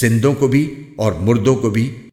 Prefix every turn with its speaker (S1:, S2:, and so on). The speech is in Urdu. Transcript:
S1: زندوں کو بھی اور مردوں کو بھی